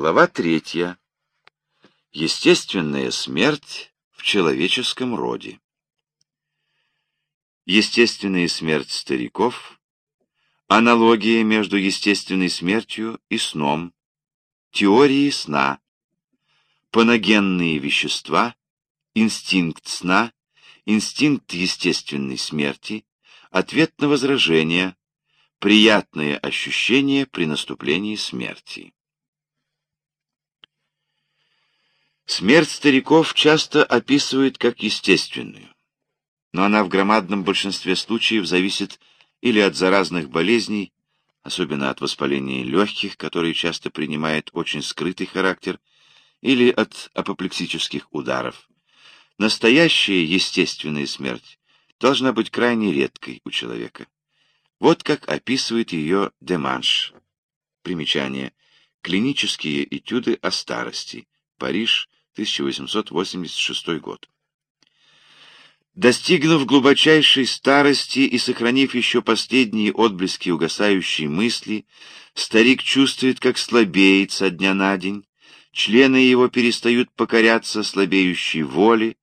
Глава третья. Естественная смерть в человеческом роде. Естественная смерть стариков, аналогия между естественной смертью и сном, теории сна, паногенные вещества, инстинкт сна, инстинкт естественной смерти, ответ на возражение, приятное ощущение при наступлении смерти. Смерть стариков часто описывают как естественную, но она в громадном большинстве случаев зависит или от заразных болезней, особенно от воспаления легких, которые часто принимает очень скрытый характер, или от апоплексических ударов. Настоящая естественная смерть должна быть крайне редкой у человека. Вот как описывает ее Деманш. Примечание. Клинические этюды о старости. Париж, 1886 год. Достигнув глубочайшей старости и сохранив еще последние отблески угасающей мысли, старик чувствует, как слабеет со дня на день, члены его перестают покоряться слабеющей воле,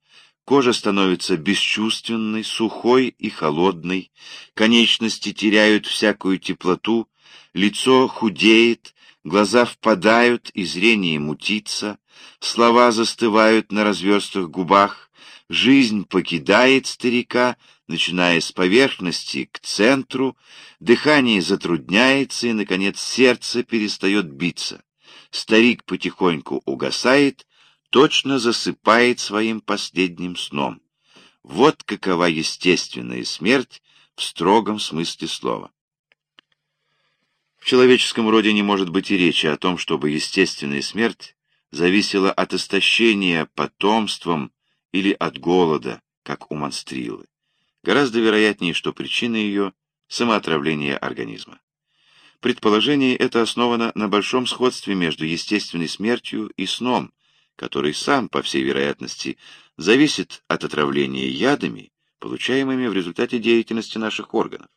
кожа становится бесчувственной, сухой и холодной, конечности теряют всякую теплоту, лицо худеет, глаза впадают и зрение мутится, слова застывают на разверстых губах, жизнь покидает старика, начиная с поверхности к центру, дыхание затрудняется и, наконец, сердце перестает биться. Старик потихоньку угасает, точно засыпает своим последним сном. Вот какова естественная смерть в строгом смысле слова. В человеческом роде не может быть и речи о том, чтобы естественная смерть зависела от истощения потомством или от голода, как у монстрилы. Гораздо вероятнее, что причина ее – самоотравление организма. Предположение это основано на большом сходстве между естественной смертью и сном, который сам, по всей вероятности, зависит от отравления ядами, получаемыми в результате деятельности наших органов.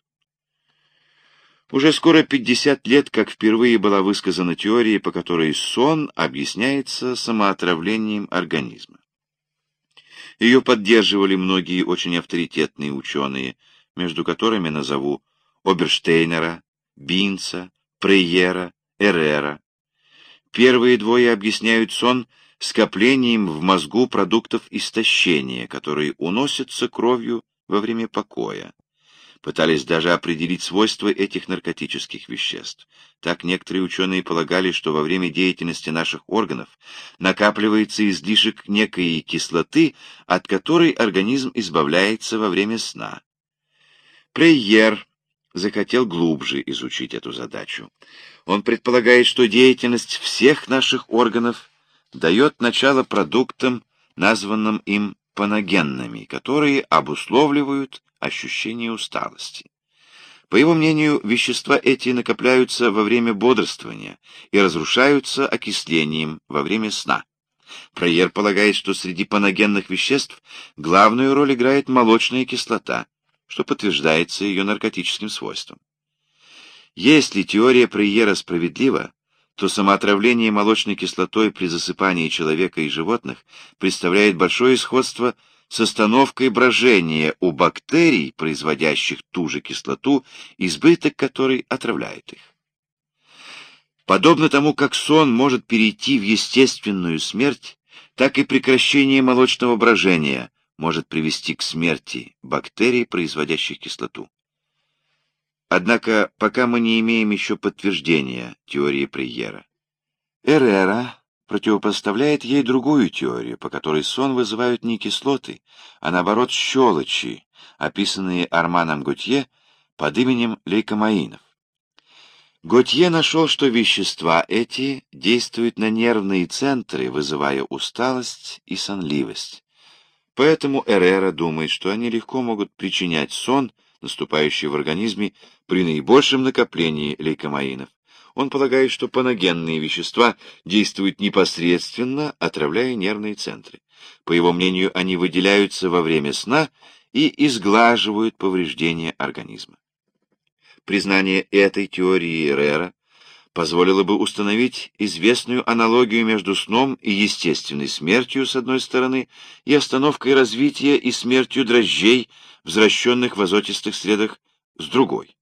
Уже скоро 50 лет, как впервые была высказана теория, по которой сон объясняется самоотравлением организма. Ее поддерживали многие очень авторитетные ученые, между которыми назову Оберштейнера, Бинца, Прейера, Эрера. Первые двое объясняют сон скоплением в мозгу продуктов истощения, которые уносятся кровью во время покоя пытались даже определить свойства этих наркотических веществ. Так некоторые ученые полагали, что во время деятельности наших органов накапливается излишек некой кислоты, от которой организм избавляется во время сна. Прейер захотел глубже изучить эту задачу. Он предполагает, что деятельность всех наших органов дает начало продуктам, названным им паногенными, которые обусловливают ощущение усталости. По его мнению, вещества эти накопляются во время бодрствования и разрушаются окислением во время сна. Пройер полагает, что среди паногенных веществ главную роль играет молочная кислота, что подтверждается ее наркотическим свойством. Если теория Прейера справедлива, то самоотравление молочной кислотой при засыпании человека и животных представляет большое сходство с остановкой брожения у бактерий, производящих ту же кислоту, избыток которой отравляет их. Подобно тому, как сон может перейти в естественную смерть, так и прекращение молочного брожения может привести к смерти бактерий, производящих кислоту. Однако пока мы не имеем еще подтверждения теории Прейера. Эрера противопоставляет ей другую теорию, по которой сон вызывают не кислоты, а наоборот щелочи, описанные Арманом Готье под именем лейкомаинов. Готье нашел, что вещества эти действуют на нервные центры, вызывая усталость и сонливость. Поэтому Эрера думает, что они легко могут причинять сон, наступающий в организме при наибольшем накоплении лейкомаинов. Он полагает, что паногенные вещества действуют непосредственно, отравляя нервные центры. По его мнению, они выделяются во время сна и изглаживают повреждения организма. Признание этой теории Эрера позволило бы установить известную аналогию между сном и естественной смертью с одной стороны и остановкой развития и смертью дрожжей, возвращенных в азотистых средах, с другой.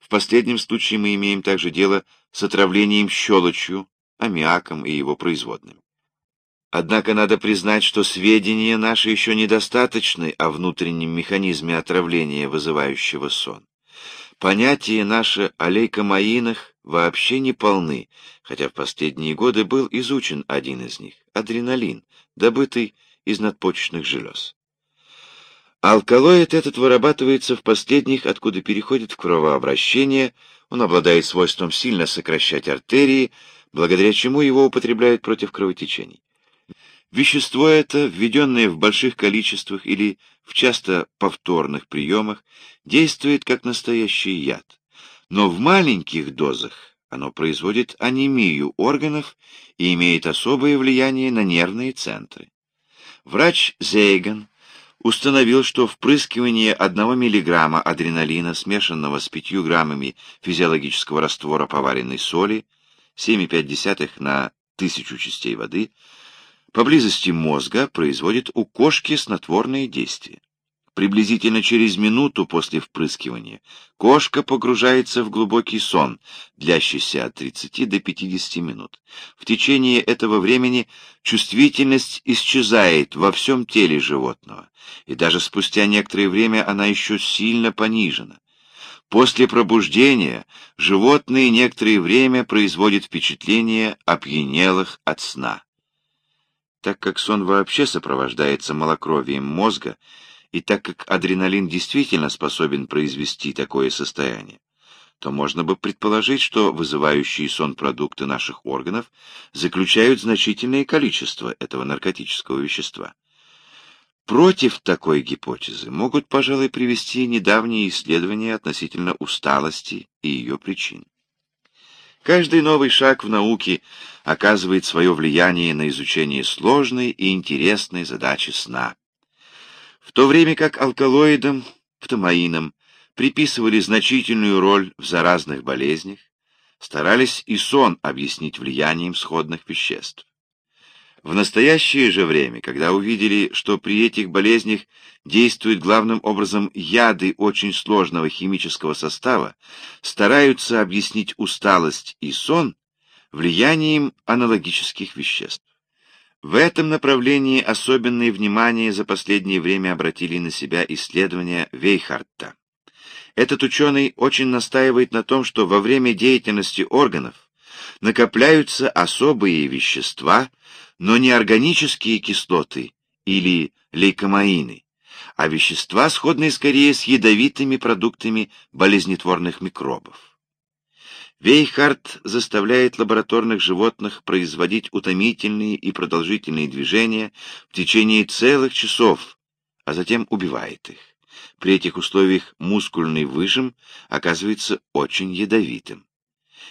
В последнем случае мы имеем также дело с отравлением щелочью, аммиаком и его производными. Однако надо признать, что сведения наши еще недостаточны о внутреннем механизме отравления, вызывающего сон. Понятия наши о лейкомаинах вообще не полны, хотя в последние годы был изучен один из них — адреналин, добытый из надпочечных желез. Алкалоид этот вырабатывается в последних, откуда переходит в кровообращение, он обладает свойством сильно сокращать артерии, благодаря чему его употребляют против кровотечений. Вещество это, введенное в больших количествах или в часто повторных приемах, действует как настоящий яд. Но в маленьких дозах оно производит анемию органов и имеет особое влияние на нервные центры. Врач Зейган установил, что впрыскивание 1 мг адреналина, смешанного с 5 граммами физиологического раствора поваренной соли, 7,5 на 1000 частей воды, поблизости мозга производит у кошки снотворные действия. Приблизительно через минуту после впрыскивания кошка погружается в глубокий сон, длящийся от 30 до 50 минут. В течение этого времени чувствительность исчезает во всем теле животного, и даже спустя некоторое время она еще сильно понижена. После пробуждения животное некоторое время производит впечатление опьянелых от сна так как сон вообще сопровождается малокровием мозга, и так как адреналин действительно способен произвести такое состояние, то можно бы предположить, что вызывающие сон продукты наших органов заключают значительное количество этого наркотического вещества. Против такой гипотезы могут, пожалуй, привести недавние исследования относительно усталости и ее причин. Каждый новый шаг в науке оказывает свое влияние на изучение сложной и интересной задачи сна. В то время как алкалоидам, птомаинам приписывали значительную роль в заразных болезнях, старались и сон объяснить влиянием сходных веществ. В настоящее же время, когда увидели, что при этих болезнях действуют главным образом яды очень сложного химического состава, стараются объяснить усталость и сон влиянием аналогических веществ. В этом направлении особенное внимание за последнее время обратили на себя исследования Вейхарта. Этот ученый очень настаивает на том, что во время деятельности органов накопляются особые вещества, но не органические кислоты или лейкомаины, а вещества, сходные скорее с ядовитыми продуктами болезнетворных микробов. Вейхард заставляет лабораторных животных производить утомительные и продолжительные движения в течение целых часов, а затем убивает их. При этих условиях мускульный выжим оказывается очень ядовитым.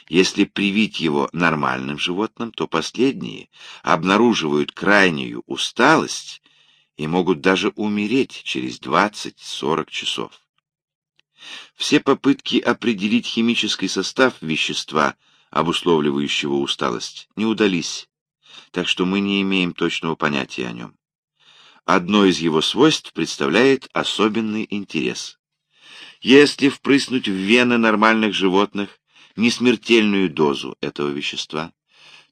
Если привить его нормальным животным, то последние обнаруживают крайнюю усталость и могут даже умереть через 20-40 часов. Все попытки определить химический состав вещества, обусловливающего усталость, не удались, так что мы не имеем точного понятия о нем. Одно из его свойств представляет особенный интерес. Если впрыснуть в вены нормальных животных несмертельную дозу этого вещества,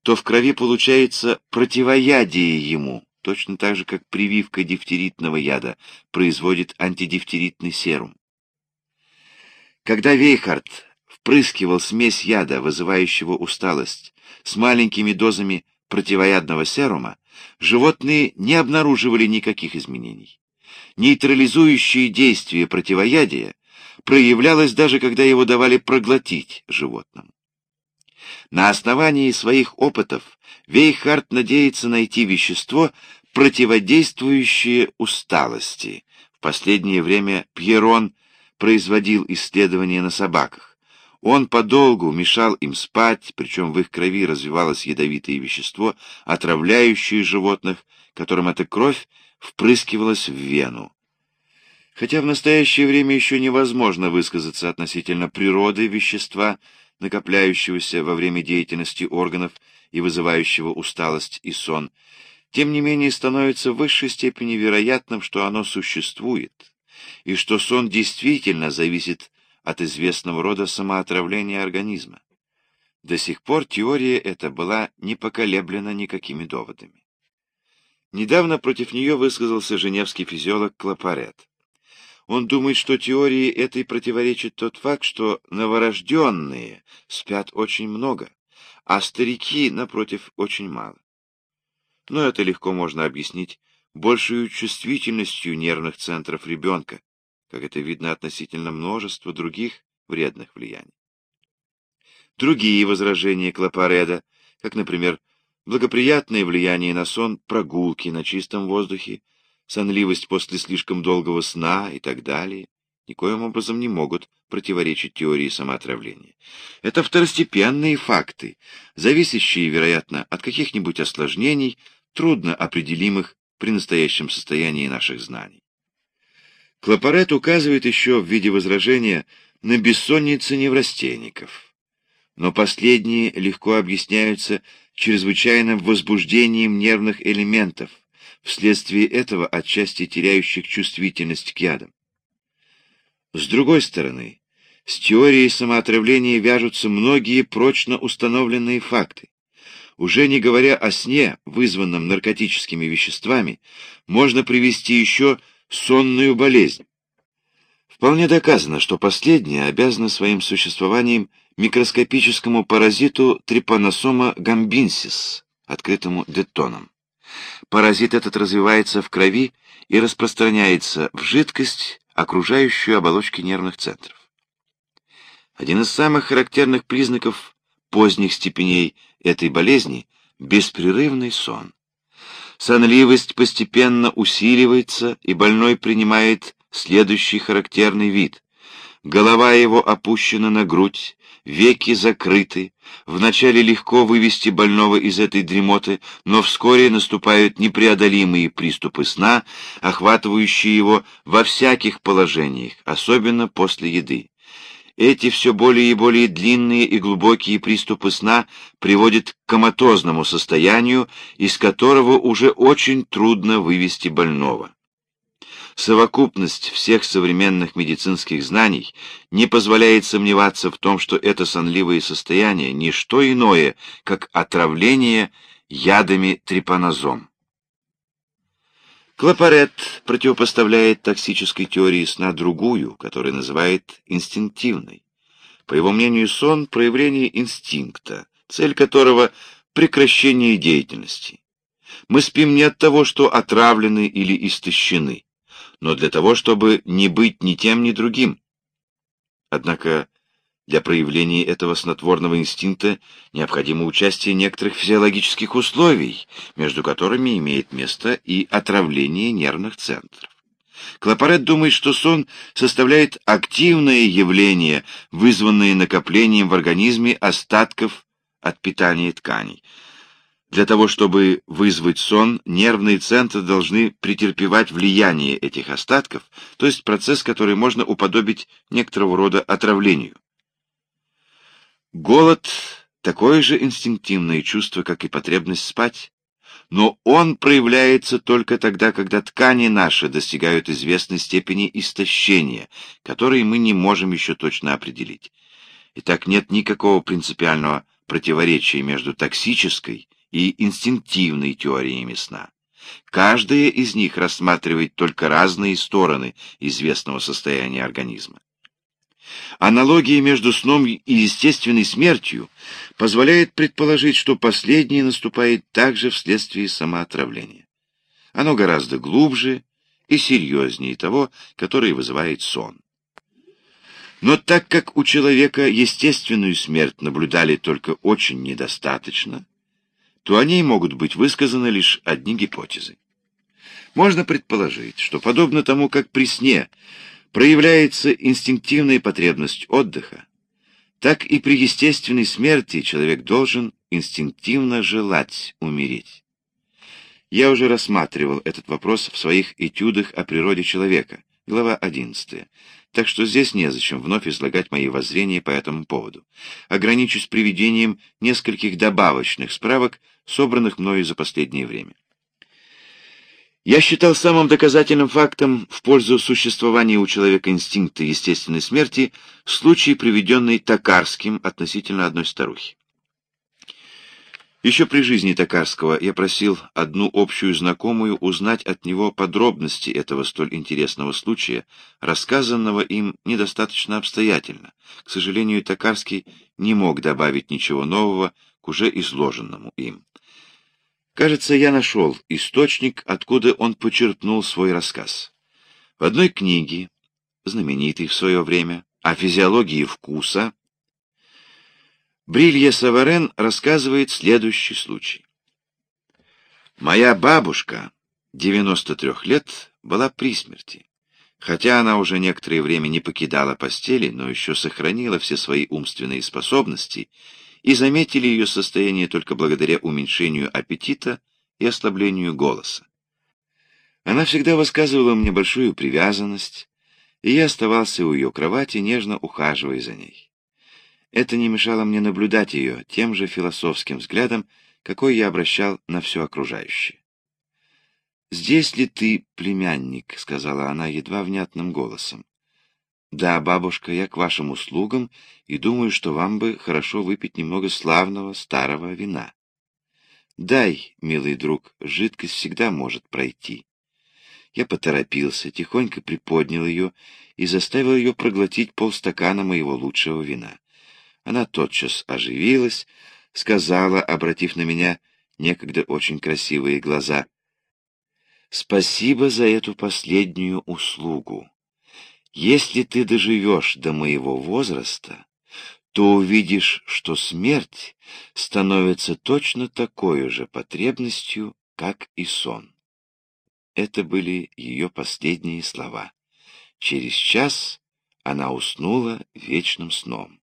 то в крови получается противоядие ему, точно так же, как прививка дифтеритного яда производит антидифтеритный серум. Когда Вейхард впрыскивал смесь яда, вызывающего усталость, с маленькими дозами противоядного серума, животные не обнаруживали никаких изменений. Нейтрализующее действие противоядия проявлялось даже когда его давали проглотить животным. На основании своих опытов Вейхард надеется найти вещество, противодействующее усталости. В последнее время Пьерон производил исследования на собаках. Он подолгу мешал им спать, причем в их крови развивалось ядовитое вещество, отравляющее животных, которым эта кровь впрыскивалась в вену. Хотя в настоящее время еще невозможно высказаться относительно природы вещества, накопляющегося во время деятельности органов и вызывающего усталость и сон, тем не менее становится в высшей степени вероятным, что оно существует, и что сон действительно зависит от известного рода самоотравления организма. До сих пор теория эта была не поколеблена никакими доводами. Недавно против нее высказался женевский физиолог Клапарет. Он думает, что теории этой противоречит тот факт, что новорожденные спят очень много, а старики, напротив, очень мало. Но это легко можно объяснить большей чувствительностью нервных центров ребенка, как это видно относительно множества других вредных влияний. Другие возражения Клапареда, как, например, благоприятное влияние на сон, прогулки на чистом воздухе, сонливость после слишком долгого сна и так далее, никоим образом не могут противоречить теории самоотравления. Это второстепенные факты, зависящие, вероятно, от каких-нибудь осложнений, трудно определимых при настоящем состоянии наших знаний. Клапарет указывает еще в виде возражения на бессонницы неврастенников. Но последние легко объясняются чрезвычайным возбуждением нервных элементов, вследствие этого отчасти теряющих чувствительность к ядам. С другой стороны, с теорией самоотравления вяжутся многие прочно установленные факты. Уже не говоря о сне, вызванном наркотическими веществами, можно привести еще сонную болезнь. Вполне доказано, что последняя обязана своим существованием микроскопическому паразиту трипаносома гамбинсис, открытому детоном. Паразит этот развивается в крови и распространяется в жидкость, окружающую оболочки нервных центров. Один из самых характерных признаков поздних степеней этой болезни – беспрерывный сон. Сонливость постепенно усиливается, и больной принимает следующий характерный вид. Голова его опущена на грудь, веки закрыты, вначале легко вывести больного из этой дремоты, но вскоре наступают непреодолимые приступы сна, охватывающие его во всяких положениях, особенно после еды. Эти все более и более длинные и глубокие приступы сна приводят к коматозному состоянию, из которого уже очень трудно вывести больного. Совокупность всех современных медицинских знаний не позволяет сомневаться в том, что это сонливое состояние – не что иное, как отравление ядами трипанозом. Клапарет противопоставляет токсической теории сна другую, которую называет инстинктивной. По его мнению, сон – проявление инстинкта, цель которого – прекращение деятельности. Мы спим не от того, что отравлены или истощены но для того, чтобы не быть ни тем, ни другим. Однако для проявления этого снотворного инстинкта необходимо участие некоторых физиологических условий, между которыми имеет место и отравление нервных центров. Клапарет думает, что сон составляет активное явление, вызванное накоплением в организме остатков от питания тканей. Для того, чтобы вызвать сон, нервные центры должны претерпевать влияние этих остатков, то есть процесс, который можно уподобить некоторого рода отравлению. Голод — такое же инстинктивное чувство, как и потребность спать, но он проявляется только тогда, когда ткани наши достигают известной степени истощения, которые мы не можем еще точно определить. Итак, нет никакого принципиального противоречия между токсической и инстинктивной теориями сна. Каждая из них рассматривает только разные стороны известного состояния организма. Аналогия между сном и естественной смертью позволяет предположить, что последнее наступает также вследствие самоотравления. Оно гораздо глубже и серьезнее того, которое вызывает сон. Но так как у человека естественную смерть наблюдали только очень недостаточно, то о ней могут быть высказаны лишь одни гипотезы. Можно предположить, что подобно тому, как при сне проявляется инстинктивная потребность отдыха, так и при естественной смерти человек должен инстинктивно желать умереть. Я уже рассматривал этот вопрос в своих этюдах о природе человека, глава 11. так что здесь незачем вновь излагать мои воззрения по этому поводу. Ограничусь приведением нескольких добавочных справок, собранных мною за последнее время. Я считал самым доказательным фактом в пользу существования у человека инстинкта естественной смерти случай, приведенный Токарским относительно одной старухи. Еще при жизни Токарского я просил одну общую знакомую узнать от него подробности этого столь интересного случая, рассказанного им недостаточно обстоятельно. К сожалению, Токарский не мог добавить ничего нового к уже изложенному им. Кажется, я нашел источник, откуда он почерпнул свой рассказ. В одной книге, знаменитой в свое время, о физиологии вкуса, Брилье Саварен рассказывает следующий случай. «Моя бабушка, 93 лет, была при смерти. Хотя она уже некоторое время не покидала постели, но еще сохранила все свои умственные способности, и заметили ее состояние только благодаря уменьшению аппетита и ослаблению голоса. Она всегда высказывала мне большую привязанность, и я оставался у ее кровати, нежно ухаживая за ней. Это не мешало мне наблюдать ее тем же философским взглядом, какой я обращал на все окружающее. «Здесь ли ты, племянник?» — сказала она едва внятным голосом. «Да, бабушка, я к вашим услугам и думаю, что вам бы хорошо выпить немного славного старого вина. Дай, милый друг, жидкость всегда может пройти». Я поторопился, тихонько приподнял ее и заставил ее проглотить полстакана моего лучшего вина. Она тотчас оживилась, сказала, обратив на меня некогда очень красивые глаза, «Спасибо за эту последнюю услугу. Если ты доживешь до моего возраста, то увидишь, что смерть становится точно такой же потребностью, как и сон». Это были ее последние слова. Через час она уснула вечным сном.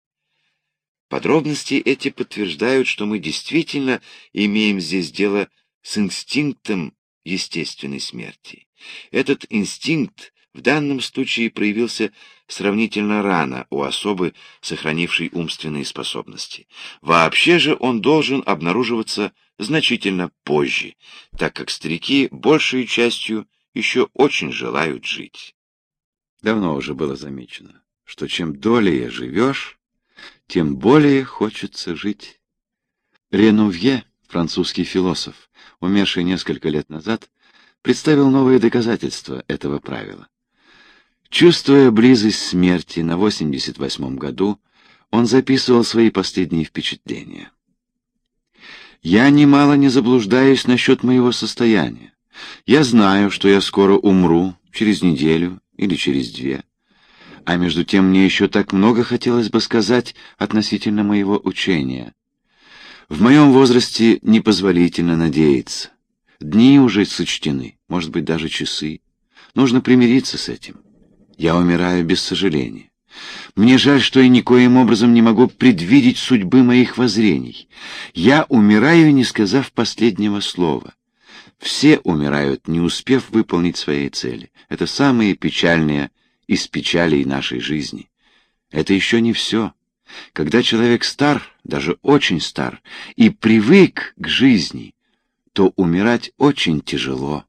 Подробности эти подтверждают, что мы действительно имеем здесь дело с инстинктом естественной смерти. Этот инстинкт в данном случае проявился сравнительно рано у особы, сохранившей умственные способности. Вообще же он должен обнаруживаться значительно позже, так как старики большей частью еще очень желают жить. Давно уже было замечено, что чем долее живешь, тем более хочется жить. Ренувье, французский философ, умерший несколько лет назад, представил новые доказательства этого правила. Чувствуя близость смерти на 88-м году, он записывал свои последние впечатления. «Я немало не заблуждаюсь насчет моего состояния. Я знаю, что я скоро умру, через неделю или через две. А между тем мне еще так много хотелось бы сказать относительно моего учения. В моем возрасте непозволительно надеяться. Дни уже сочтены, может быть, даже часы. Нужно примириться с этим. Я умираю без сожаления. Мне жаль, что я никоим образом не могу предвидеть судьбы моих воззрений. Я умираю, не сказав последнего слова. Все умирают, не успев выполнить своей цели. Это самые печальные из печалей нашей жизни. Это еще не все. Когда человек стар, даже очень стар, и привык к жизни, то умирать очень тяжело.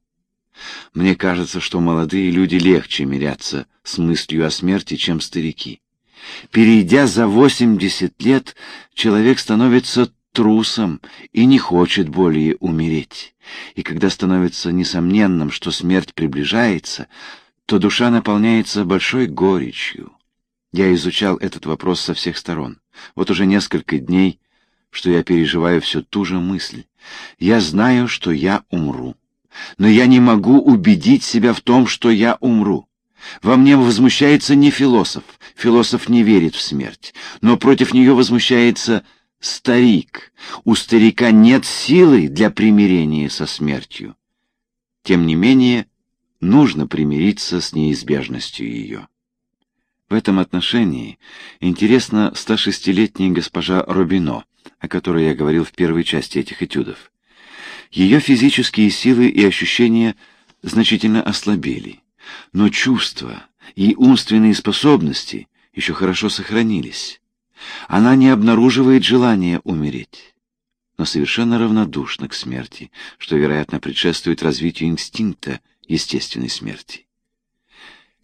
Мне кажется, что молодые люди легче мирятся с мыслью о смерти, чем старики. Перейдя за 80 лет, человек становится трусом и не хочет более умереть. И когда становится несомненным, что смерть приближается, то душа наполняется большой горечью. Я изучал этот вопрос со всех сторон. Вот уже несколько дней, что я переживаю всю ту же мысль. Я знаю, что я умру. Но я не могу убедить себя в том, что я умру. Во мне возмущается не философ. Философ не верит в смерть. Но против нее возмущается старик. У старика нет силы для примирения со смертью. Тем не менее, нужно примириться с неизбежностью ее. В этом отношении интересна 106-летняя госпожа Робино, о которой я говорил в первой части этих этюдов. Ее физические силы и ощущения значительно ослабели, но чувства, и умственные способности еще хорошо сохранились. Она не обнаруживает желания умереть, но совершенно равнодушна к смерти, что, вероятно, предшествует развитию инстинкта естественной смерти.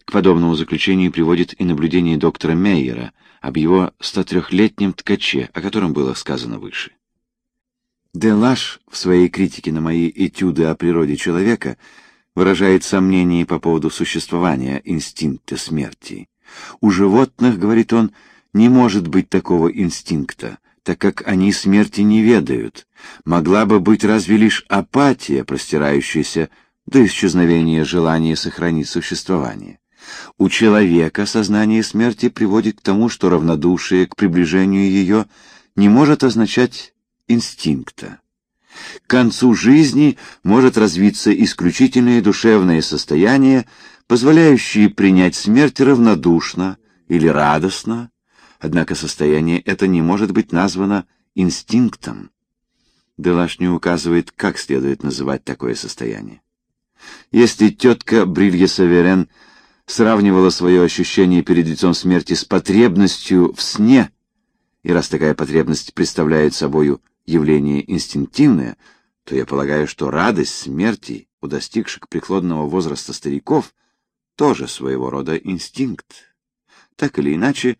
К подобному заключению приводит и наблюдение доктора Мейера об его 103-летнем ткаче, о котором было сказано выше. Делаш в своей критике на мои этюды о природе человека выражает сомнения по поводу существования инстинкта смерти. У животных, говорит он, не может быть такого инстинкта, так как они смерти не ведают. Могла бы быть разве лишь апатия, простирающаяся до исчезновения желания сохранить существование. У человека сознание смерти приводит к тому, что равнодушие к приближению ее не может означать инстинкта. К концу жизни может развиться исключительное душевное состояние, позволяющее принять смерть равнодушно или радостно, однако состояние это не может быть названо инстинктом. Делаш не указывает, как следует называть такое состояние. Если тетка Брилье Саверен сравнивала свое ощущение перед лицом смерти с потребностью в сне, и раз такая потребность представляет собою явление инстинктивное, то я полагаю, что радость смерти у достигших преклонного возраста стариков тоже своего рода инстинкт. Так или иначе,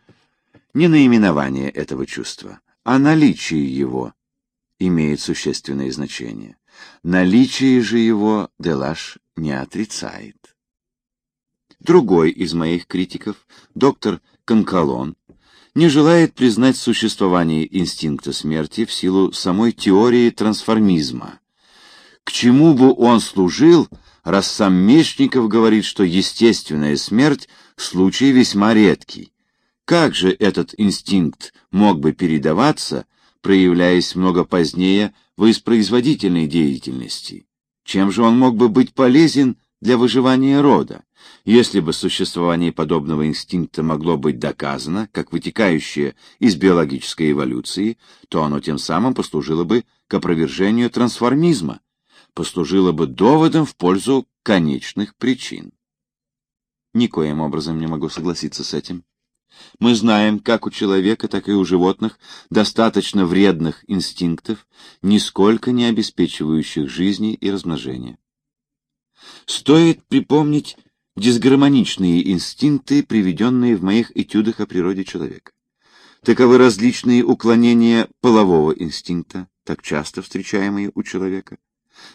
не наименование этого чувства, а наличие его имеет существенное значение. Наличие же его Делаш не отрицает. Другой из моих критиков, доктор Конкалон, не желает признать существование инстинкта смерти в силу самой теории трансформизма. К чему бы он служил, раз сам Мечников говорит, что естественная смерть – случай весьма редкий? Как же этот инстинкт мог бы передаваться, проявляясь много позднее в воспроизводительной деятельности? Чем же он мог бы быть полезен для выживания рода? Если бы существование подобного инстинкта могло быть доказано, как вытекающее из биологической эволюции, то оно тем самым послужило бы к опровержению трансформизма, послужило бы доводом в пользу конечных причин. Никоим образом не могу согласиться с этим. Мы знаем, как у человека, так и у животных достаточно вредных инстинктов, нисколько не обеспечивающих жизни и размножения. Стоит припомнить дисгармоничные инстинкты, приведенные в моих этюдах о природе человека. Таковы различные уклонения полового инстинкта, так часто встречаемые у человека.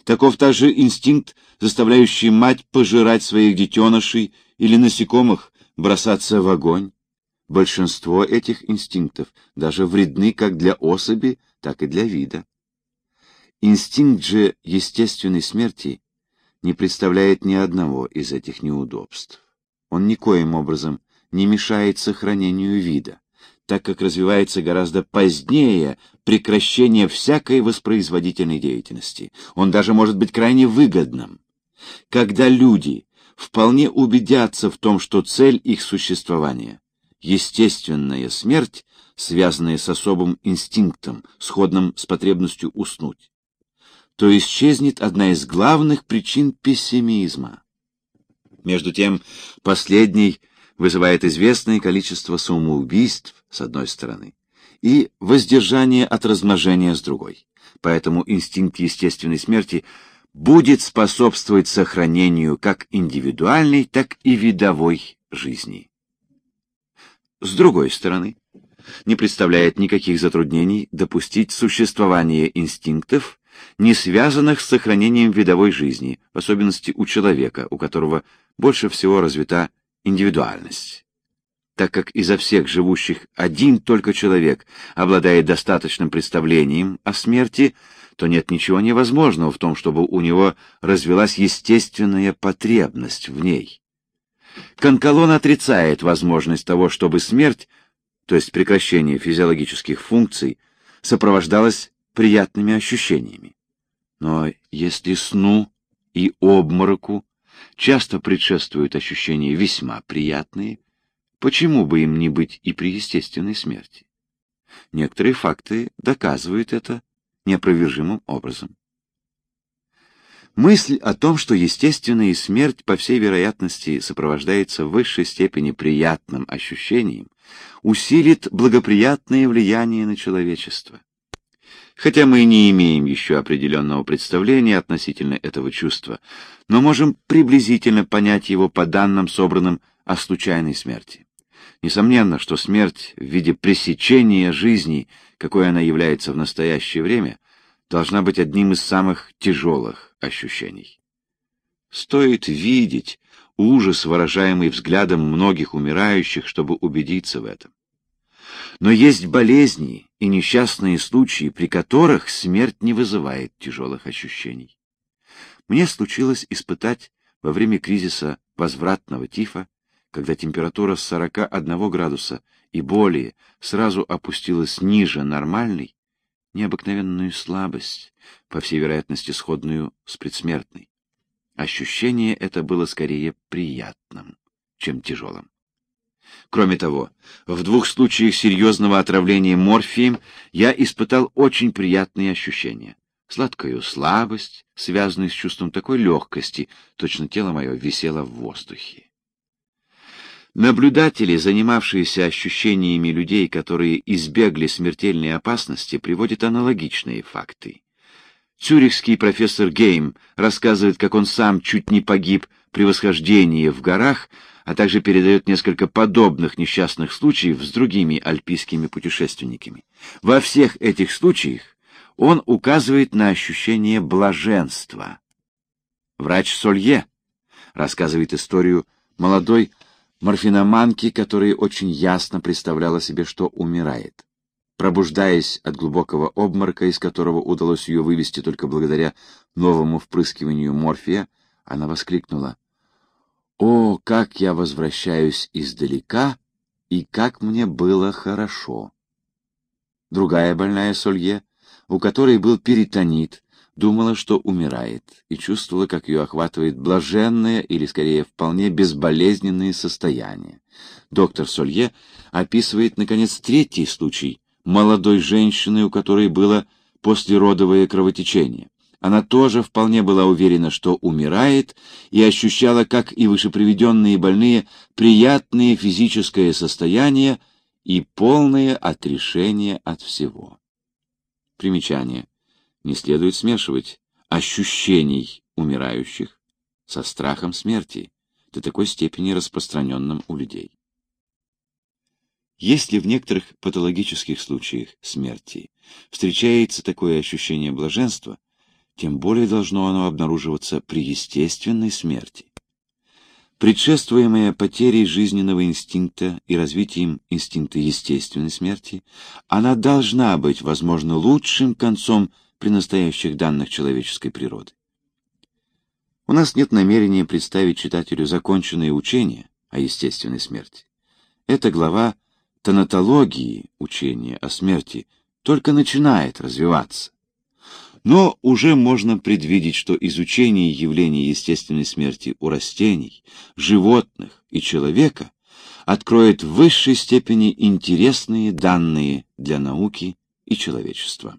Таков также инстинкт, заставляющий мать пожирать своих детенышей или насекомых бросаться в огонь. Большинство этих инстинктов даже вредны как для особи, так и для вида. Инстинкт же естественной смерти не представляет ни одного из этих неудобств. Он никоим образом не мешает сохранению вида, так как развивается гораздо позднее прекращение всякой воспроизводительной деятельности. Он даже может быть крайне выгодным. Когда люди вполне убедятся в том, что цель их существования — естественная смерть, связанная с особым инстинктом, сходным с потребностью уснуть, то исчезнет одна из главных причин пессимизма. Между тем, последний вызывает известное количество самоубийств, с одной стороны, и воздержание от размножения с другой. Поэтому инстинкт естественной смерти будет способствовать сохранению как индивидуальной, так и видовой жизни. С другой стороны, не представляет никаких затруднений допустить существование инстинктов, не связанных с сохранением видовой жизни, в особенности у человека, у которого больше всего развита индивидуальность. Так как изо всех живущих один только человек обладает достаточным представлением о смерти, то нет ничего невозможного в том, чтобы у него развилась естественная потребность в ней. Конколон отрицает возможность того, чтобы смерть, то есть прекращение физиологических функций, сопровождалась приятными ощущениями. Но если сну и обмороку часто предшествуют ощущения весьма приятные, почему бы им не быть и при естественной смерти? Некоторые факты доказывают это неопровержимым образом. Мысль о том, что естественная смерть, по всей вероятности, сопровождается в высшей степени приятным ощущением, усилит благоприятное влияние на человечество. Хотя мы не имеем еще определенного представления относительно этого чувства, но можем приблизительно понять его по данным, собранным о случайной смерти. Несомненно, что смерть в виде пресечения жизни, какой она является в настоящее время, должна быть одним из самых тяжелых ощущений. Стоит видеть ужас, выражаемый взглядом многих умирающих, чтобы убедиться в этом. Но есть болезни и несчастные случаи, при которых смерть не вызывает тяжелых ощущений. Мне случилось испытать во время кризиса возвратного тифа, когда температура с 41 градуса и более сразу опустилась ниже нормальной, необыкновенную слабость, по всей вероятности сходную с предсмертной. Ощущение это было скорее приятным, чем тяжелым. Кроме того, в двух случаях серьезного отравления морфием я испытал очень приятные ощущения. Сладкую слабость, связанную с чувством такой легкости, точно тело мое висело в воздухе. Наблюдатели, занимавшиеся ощущениями людей, которые избегли смертельной опасности, приводят аналогичные факты. Цюрихский профессор Гейм рассказывает, как он сам чуть не погиб при восхождении в горах, а также передает несколько подобных несчастных случаев с другими альпийскими путешественниками. Во всех этих случаях он указывает на ощущение блаженства. Врач Солье рассказывает историю молодой морфиноманки, которая очень ясно представляла себе, что умирает. Пробуждаясь от глубокого обморока, из которого удалось ее вывести только благодаря новому впрыскиванию морфия, она воскликнула. «О, как я возвращаюсь издалека, и как мне было хорошо!» Другая больная Солье, у которой был перитонит, думала, что умирает, и чувствовала, как ее охватывает блаженное или, скорее, вполне безболезненное состояние. Доктор Солье описывает, наконец, третий случай — молодой женщины, у которой было послеродовое кровотечение. Она тоже вполне была уверена, что умирает, и ощущала, как и вышеприведенные больные, приятное физическое состояние и полное отрешение от всего. Примечание. Не следует смешивать ощущений умирающих со страхом смерти, до такой степени распространенным у людей. Если в некоторых патологических случаях смерти встречается такое ощущение блаженства, тем более должно оно обнаруживаться при естественной смерти. Предшествуемая потерей жизненного инстинкта и развитием инстинкта естественной смерти, она должна быть, возможно, лучшим концом при настоящих данных человеческой природы. У нас нет намерения представить читателю законченные учения о естественной смерти. Эта глава тонатологии учения о смерти только начинает развиваться. Но уже можно предвидеть, что изучение явлений естественной смерти у растений, животных и человека откроет в высшей степени интересные данные для науки и человечества.